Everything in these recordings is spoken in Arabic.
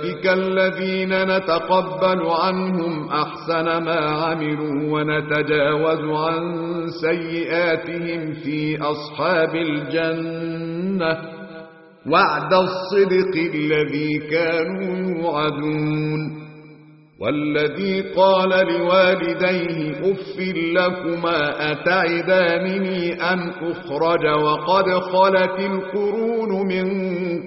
أولئك الذين نتقبل عنهم أحسن ما عملوا ونتجاوز عن سيئاتهم في أصحاب الجنة وعد الصدق الذي كانوا يوعدون. والذي قال لوالديه أف لكما أتعدانني أن أخرج وقد خلت القرون من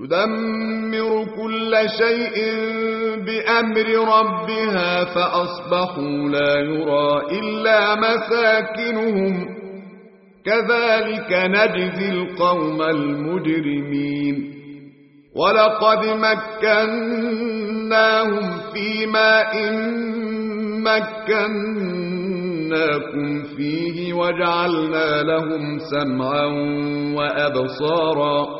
تدمر كل شيء بأمر ربها فأصبحوا لا يرى إلا مساكنهم. كذلك نجزي القوم المجرمين. ولقد مكناهم في ماء مكناكم فيه وجعلنا لهم سمعا وأبصارا.